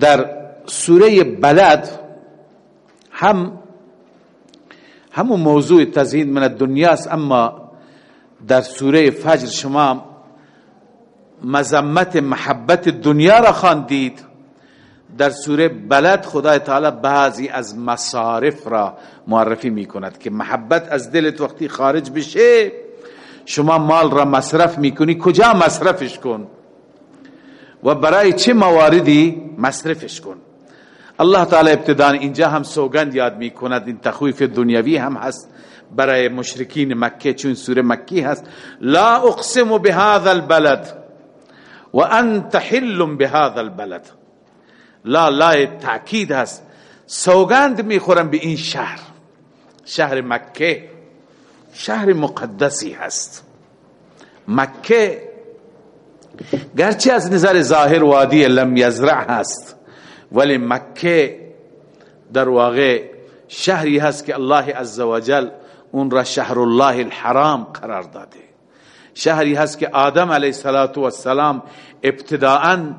در سوره بلد هم همون موضوع تزهید من الدنیا است اما در سوره فجر شما مذمت محبت دنیا را خواندید. در سوره بلد خدای تعالی بعضی از مصارف را معرفی می کند که محبت از دلت وقتی خارج بشه شما مال را مصرف می‌کنی کجا مصرفش کن؟ و برای چه مواردی؟ مصرفش کن. الله تعالی ابتدان اینجا هم سوگند یاد می کند این تخویف دنیوی هم هست برای مشرکین مکه چون سوره مکی هست. لا اقسم بهذا البلد و انت حل بهذا البلد. لا لا تأکید هست. سوگند می‌خورم به این شهر. شهر مکه. شهر مقدسی هست. مکه گرچه از نظر ظاهر وادی لم یزرع هست ولی مکه در واقع شهری هست که الله عزوجل اون را شهر الله الحرام قرار داده. شهری هست که آدم علیه السلام ابتداعا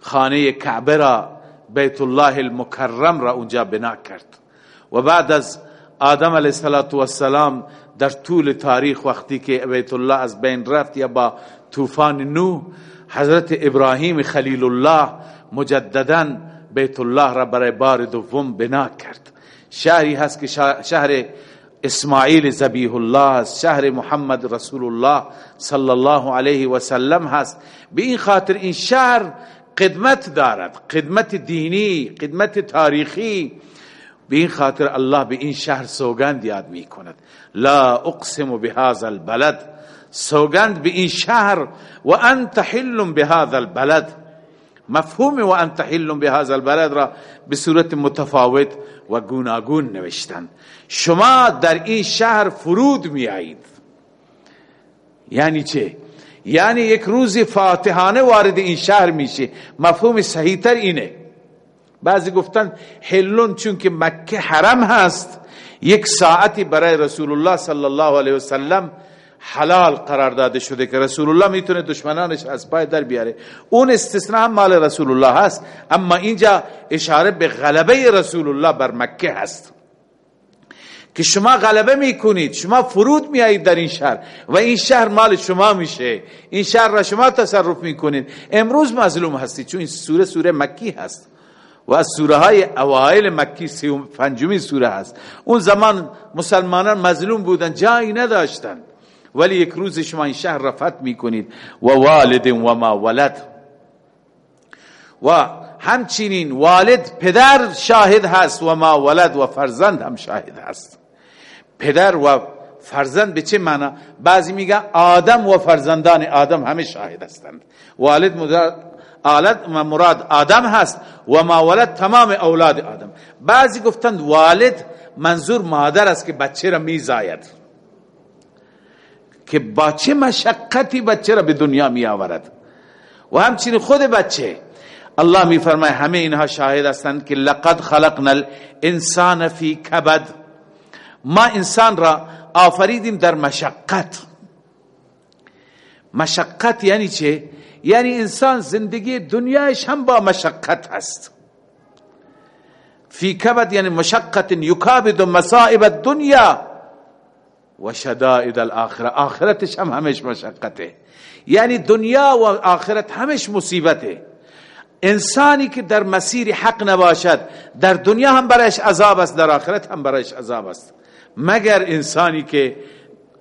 خانه کعبه را بیت الله المکرم را اونجا بنا کرد. و بعد از آدم علیه السلام در طول تاریخ وقتی که بیت الله از بین رفت یا با طوفان نو حضرت ابراهیم خلیل الله مجددا بیت الله را برای بار دوم بنا کرد. شهری هست که شهر اسماعیل زبیح الله است شهر محمد رسول الله صلی الله علیه و سلم هست. به این خاطر این شهر قدمت دارد قدمت دینی قدمت تاریخی. به این خاطر الله به این شهر سوگند یاد می کند لا اقسم بهذا البلد. سوگند به این شهر و انت حل بهذا البلد. مفهوم و انت حل بهذا البلد را به صورت متفاوت و گوناگون نوشتن. شما در این شهر فرود میایید یعنی چه؟ یعنی یک روز فاتحانه وارد این شهر میشه مفهوم صحیح تر اینه. بعضی گفتن حلون چون که مکه حرم هست یک ساعتی برای رسول الله صلی الله علیه وسلم حلال قرار داده شده که رسول الله می‌تونه دشمنانش از پای در بیاره. اون استثناء مال رسول الله هست اما اینجا اشاره به غلبه رسول الله بر مکه هست. که شما غلبه می‌کنید شما فرود میایید در این شهر و این شهر مال شما میشه. این شهر را شما تصرف می‌کنید امروز مظلوم هستید چون این سوره سوره مکی هست. و از سوره های اوائل مکی پنجمی سوره هست. اون زمان مسلمانان مظلوم بودن جایی نداشتن. ولی یک روز شما این شهر را فتح می‌کنید. و والد و ما ولد. و همچنین والد پدر شاهد هست و ما ولد و فرزند هم شاهد هست. پدر و فرزند به چه معنا بعضی میگن آدم و فرزندان آدم همه شاهد هستند. والد مراد مراد آدم هست و ما ولد تمام اولاد آدم. بعضی گفتند والد منظور مادر است که بچه را میزاید. که با چه مشقتی بچه را به دنیا می آورد و همچنین خود بچه. الله می فرماید همه اینها شاهد هستند که لقد خلقنا الانسان فی کبد. ما انسان را آفریدیم در مشقت. مشقت یعنی چه؟ یعنی انسان زندگی دنیایش هم با مشقت هست فی کبد یعنی مشقت یکابد مصائب الدنیا و شدائد الاخره آخرتش هم همش مشقته. یعنی دنیا و آخرت همش مصیبته. انسانی که در مسیر حق نباشد در دنیا هم برایش عذاب است در آخرت هم برایش عذاب است. مگر انسانی که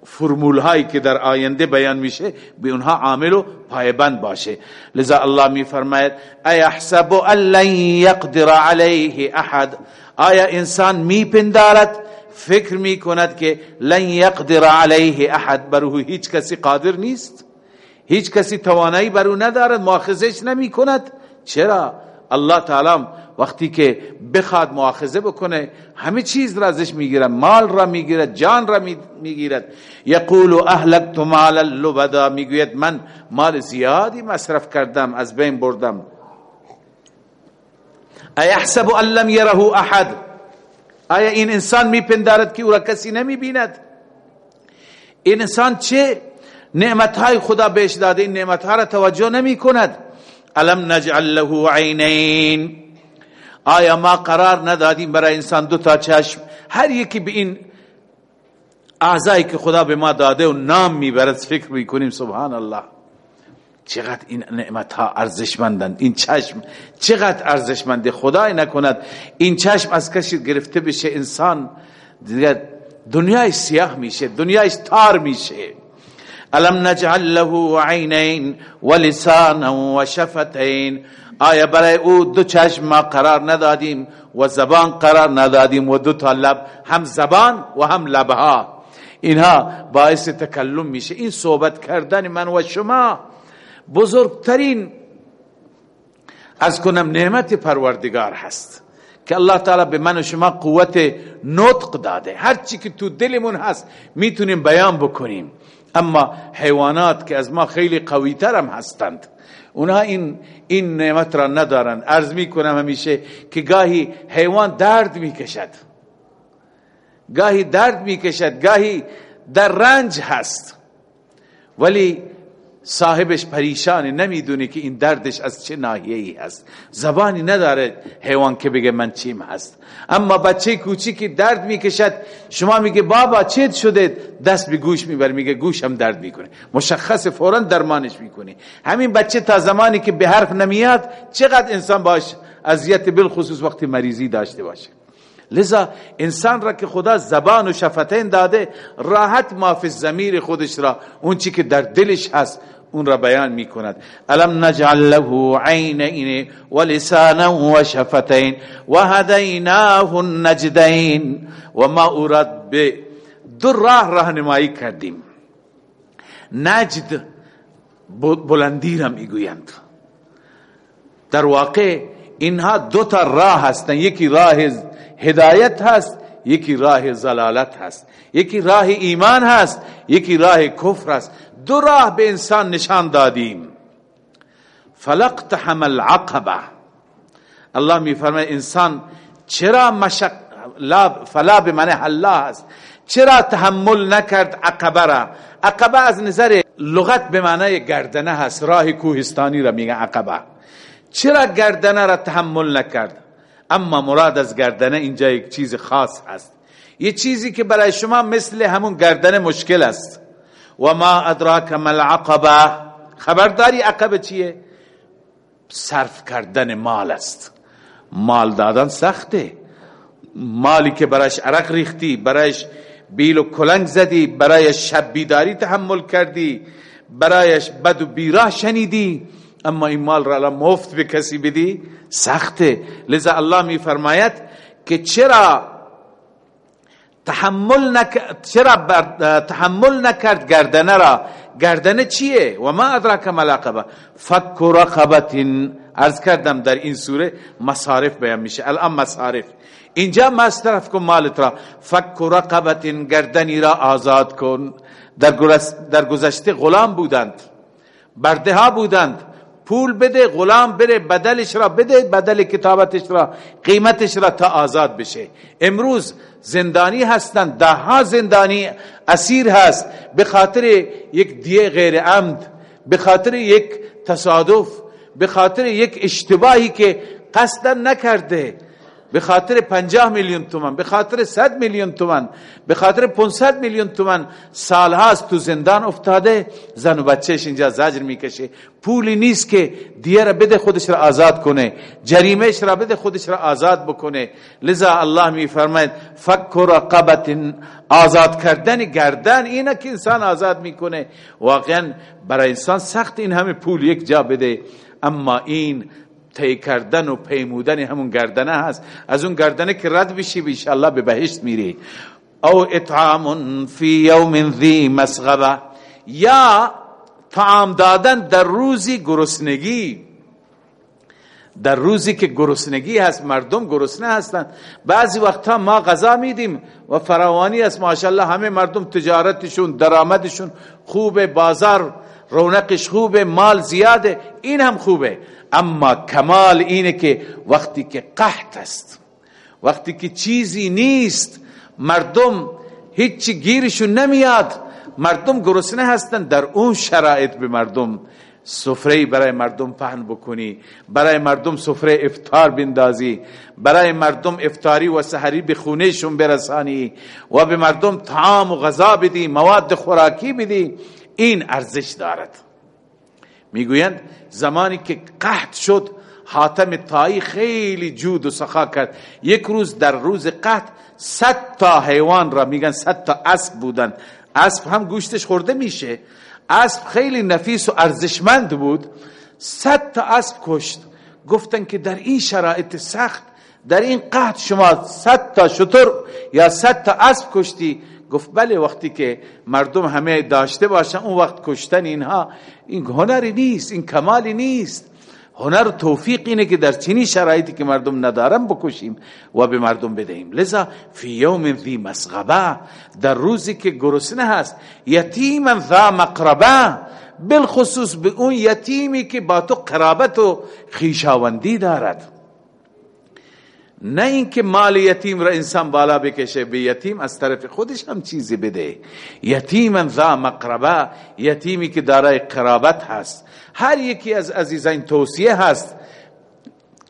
فرمول هایی که در آینده بیان میشه به اونها عامل و پایبند باشه. لذا الله می فرماید ایحسب ان لن یقدر علیه احد. آیا انسان می پندارد فکر می کند که لن یقدر علیه احد بر هیچ کسی قادر نیست. هیچ کسی توانایی بر او ندارد مؤاخذش نمی کند چرا؟ الله تعالی وقتی که بخواد مؤاخذه بکنه همه چیز را ازش می‌گیرد مال را می‌گیرد جان را می‌گیرد. یقول اهلکت مال اللبدا می‌گوید من مال زیادی مصرف کردم از بین بردم. ایحسب ان لم یره احد؟ آیا این انسان میپندارد که او را کسی نمی‌بیند؟ این انسان چه نعمتهای خدا بهش داده؟ این نعمتها را توجه نمی کند الم نجعل له عینین؟ آیا ما قرار ندادیم برای انسان دو تا چشم؟ هر یکی به این اعضایی که خدا به ما داده و نام می‌برد فکر می‌کنیم سبحان الله چقدر این نعمت ها ارزشمندند. این چشم چقدر ارزشمنده خدای نکند. این چشم از کسی گرفته بشه انسان. دیگر دنیای سیاه میشه دنیای تار میشه. الم نجعل له عینین و لسانا و شفتین آیا برای او دو چشم ما قرار ندادیم و زبان قرار ندادیم و دو تا لب هم زبان و هم لبها. اینها باعث تکلم میشه. این صحبت کردن من و شما بزرگترین از کنم نعمت پروردگار هست که الله تعالی به من و شما قوت نطق داده. هر چی که تو دلمون هست می‌تونیم بیان بکنیم. اما حیوانات که از ما خیلی قویتر هم هستند اونها این این نعمت را ندارند عرض می‌کنم همیشه که گاهی حیوان درد می‌کشد. گاهی درد می‌کشد گاهی در رنج هست. ولی صاحبش پریشانه نمی‌دونه که این دردش از چه ناحیه ای هست. زبانی نداره حیوان که بگه من چیم هست. اما بچه کوچیکی درد می‌کشد. شما میگه بابا چیت شده؟ دست به گوش میبر میگه گوشم درد می‌کنه. مشخص فورا درمانش می‌کنه همین بچه تا زمانی که به حرف نمیاد چقدر انسان باش اذیت بالخصوص وقتی مریضی داشته باشه. لذا انسان را که خدا زبان و شفتین داده راحت مافی زمیر خودش را. اون چی که در دلش هست اون را بیان می کند الم نجعل له عینین و لسانا و شفتین و هدیناه النجدین و ما اورد به دو راه راهنمایی کردیم. نجد بلندی را می‌گویند. در واقع اینها دو تا راه هستند یکی راه هدایت هست یکی راه زلالت هست یکی راه ایمان هست یکی راه کفر هست دو راه به انسان نشان دادیم. فلقتحم العقبه الله می فرماید انسان چرا مشق لا فلا به معنی الله هست چرا تحمل نکرد عقبه را؟ عقبه از نظر لغت به معنی گردنه هست. راه کوهستانی را میگه عقبه. چرا گردنه را تحمل نکرد؟ اما مراد از گردنه اینجا یک چیز خاص هست یه چیزی که برای شما مثل همون گردنه مشکل است. و ما ادراک مل عقبه خبرداری عقبه چیه؟ صرف کردن مال است. مال دادن سخته. مالی که برایش عرق ریختی برایش بیل و کلنگ زدی برایش شب بیداری تحمل کردی برایش بد و بیراه شنیدی اما این مال را الان مفت به کسی بدی سخته. لذا الله می فرماید که چرا تحمل نکرد چرا تحمل نکرد گردنه را؟ گردنه چیه؟ و ما ادراک ملاقبه فک رقبت ارز کردم در این سوره مصارف بیان میشه. الان مصارف. اینجا مصرف کن مالت را. فک رقبت گردنی را آزاد کن. در گذشته غلام بودند. برده ها بودند. پول بده غلام بره بدلش را بده بدل کتابتش را قیمتش را تا آزاد بشه. امروز زندانی هستند ده ها زندانی اسیر هست به خاطر یک دیه غیر عمد به خاطر یک تصادف به خاطر یک اشتباهی که قصدا نکرده. به خاطر پنجاه میلیون تومن به خاطر صد میلیون تومن به خاطر 500 میلیون تومن سالهاست تو زندان افتاده. زن و بچهش اینجا زجر می‌کشه. پولی نیست که دیه را بده خودش را آزاد کنه. جریمهش را بده خودش را آزاد بکنه. لذا الله میفرماید فک رقبت آزاد کردن گردن اینه که انسان آزاد می‌کنه. واقعا برای انسان سخت این همه پول یک جا بده. اما این طی کردن و پیمودن همون گردنه هست. از اون گردنه که رد بشی الله به بهشت میری. او اطعام فی یوم ذی مسغبه. یا طعام دادن در روزی گرسنگی. در روزی که گرسنگی هست مردم گرسنه هستند بعضی وقتها ما غذا میدیم و فراوانی است ماشاءالله همه مردم تجارتشون درآمدشون خوبه بازار رونقش خوبه مال زیاده این هم خوبه. اما کمال اینه که وقتی که قحط است وقتی که چیزی نیست مردم هیچی گیرشون نمیاد. مردم گرسنه هستن در اون شرایط به مردم. سفره برای مردم پهن بکنی برای مردم سفره افتار بندازی برای مردم افتاری و سحری به خونهشون برسانی و به مردم طعام و غذا بدی مواد خوراکی بدی. این ارزش دارد. می‌گویند زمانی که قحط شد حاتم تایی خیلی جود و سخا کرد. یک روز در روز قحط صد تا حیوان را میگن صد تا اسب بودن. اسب هم گوشتش خورده میشه. اسب خیلی نفیس و ارزشمند بود. صد تا اسب کشت. گفتن که در این شرایط سخت در این قحط شما صد تا شطور یا صد تا اسب کشتی. گفت بله وقتی که مردم همه داشته باشن اون وقت کشتن اینها این هنری نیست این کمالی نیست. هنر توفیق اینه که در چنین شرایطی که مردم ندارن بکشیم و به مردم بدهیم. لذا فی یوم ذی مسغبه در روزی که گرسنه هست یتیما ذا مقربه بالخصوص به اون یتیمی که با تو قرابت و خیشاوندی دارد. نه اینکه مال یتیم را انسان بالا بکشه به یتیم از طرف خودش هم چیزی بده. یتیما ذا مقربه یتیمی که دارای قرابت هست. هر یکی از عزیزان توصیه هست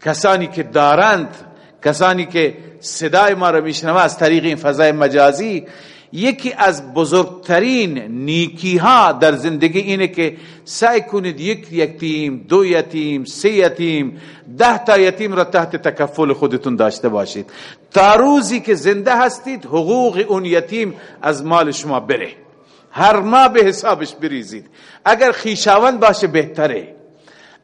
کسانی که دارند کسانی که صدای ما را میشنوه از طریق این فضای مجازی یکی از بزرگترین نیکی ها در زندگی اینه که سعی کنید یک یتیم دو یتیم سه یتیم ده تا یتیم را تحت تکفل خودتون داشته باشید. تا روزی که زنده هستید حقوق اون یتیم از مال شما بره. هر ماه به حسابش بریزید. اگر خیشاوند باشه بهتره.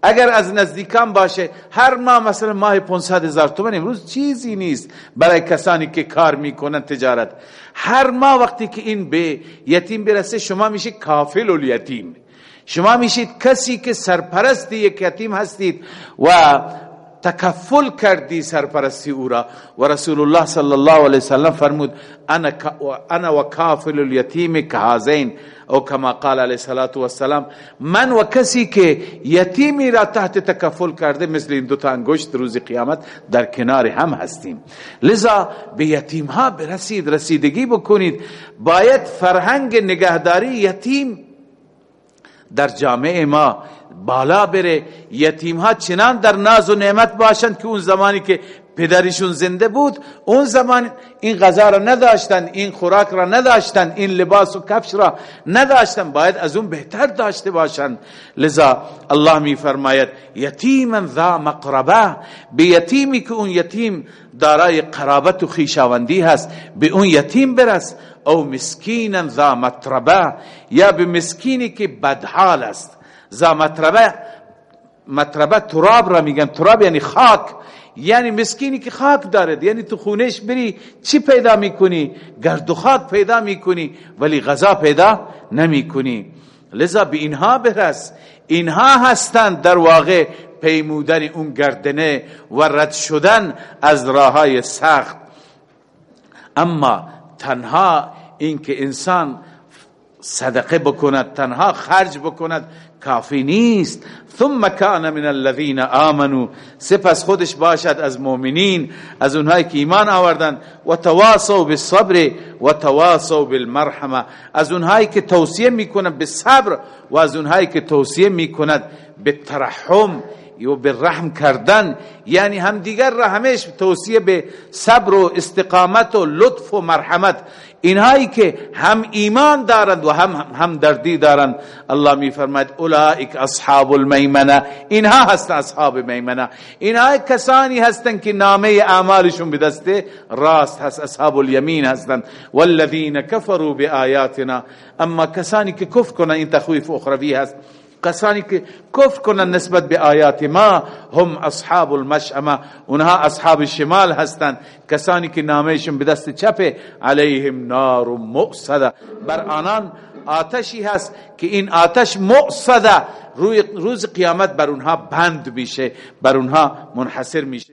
اگر از نزدیکان باشه هر ماه مثلا ماه 500 هزار تومن امروز چیزی نیست. برای کسانی که کار می‌کنن تجارت. هر ماه وقتی که این به یتیم برسه شما میشه کافل الیتیم. شما میشید کسی که سرپرست یک یتیم هستید و تکفل کردی سرپرستی او را. و رسول الله صلی الله علیه وسلم فرمود انا و کافل الیتیم کهازین او کما قال علیه الصلاة والسلام من و کسی که یتیمی را تحت تکفل کرده مثل این دو تا انگشت روز قیامت در کنار هم هستیم. لذا به یتیم ها برسید رسیدگی بکنید. باید فرهنگ نگهداری یتیم در جامعه ما بالا بره. یتیم ها چنان در ناز و نعمت باشند که اون زمانی که پدرشون زنده بود. اون زمان این غذا را نداشتن این خوراک را نداشتن این لباس و کفش را نداشتن. باید از اون بهتر داشته باشند. لذا الله می فرماید یتیما ذا مقربه. به یتیمی که اون یتیم دارای قرابت و خیشاوندی هست به اون یتیم برس. او مسکینا ذا مطربه. یا به مسکینی که بدحال است. ذا مطربه مطربه تراب را میگن. تراب یعنی خاک. یعنی مسکینی که خاک دارد. یعنی تو خونش بری چی پیدا می‌کنی؟ گرد و خاک پیدا می‌کنی ولی غذا پیدا نمی‌کنی. لذا به اینها برس. اینها هستند در واقع پیمودن اون گردنه و رد شدن از راه های سخت. اما تنها اینکه انسان صدقه بکند تنها خرج بکند کافی نیست. ثم کان من الذين آمنوا. سپس خودش باشد از مؤمنین از اونهایی که ایمان آوردن و تواصوا بالصبر و تواصوا بالمرحمه از اونهایی که توصیه می‌کنند به صبر و از اونهایی که توصیه می‌کند به ترحم. و به رحم کردن یعنی هم دیگر را همیش توصیه به صبر و استقامت و لطف و مرحمت. اینهایی که هم ایمان دارند و هم هم دردی دارند. الله می فرماید اولئک اصحاب المیمنه. اینها هست اصحاب میمنه. اینها کسانی هستند که نامه اعمالشون به دست راست هست اصحاب الیمین هستند. والذین کفروا بآیاتنا. اما کسانی که کفر کنن این تخویف اخروی هست. کسانی که کفر کنن نسبت به آیات ما هم اصحاب المشعمه اونها اصحاب شمال هستند. کسانی که نامشون به دست چپ علیهم نار مؤصده بر آنان آتشی هست که این آتش مؤصده روی روز قیامت بر اونها بند میشه بر اونها منحصر میشه.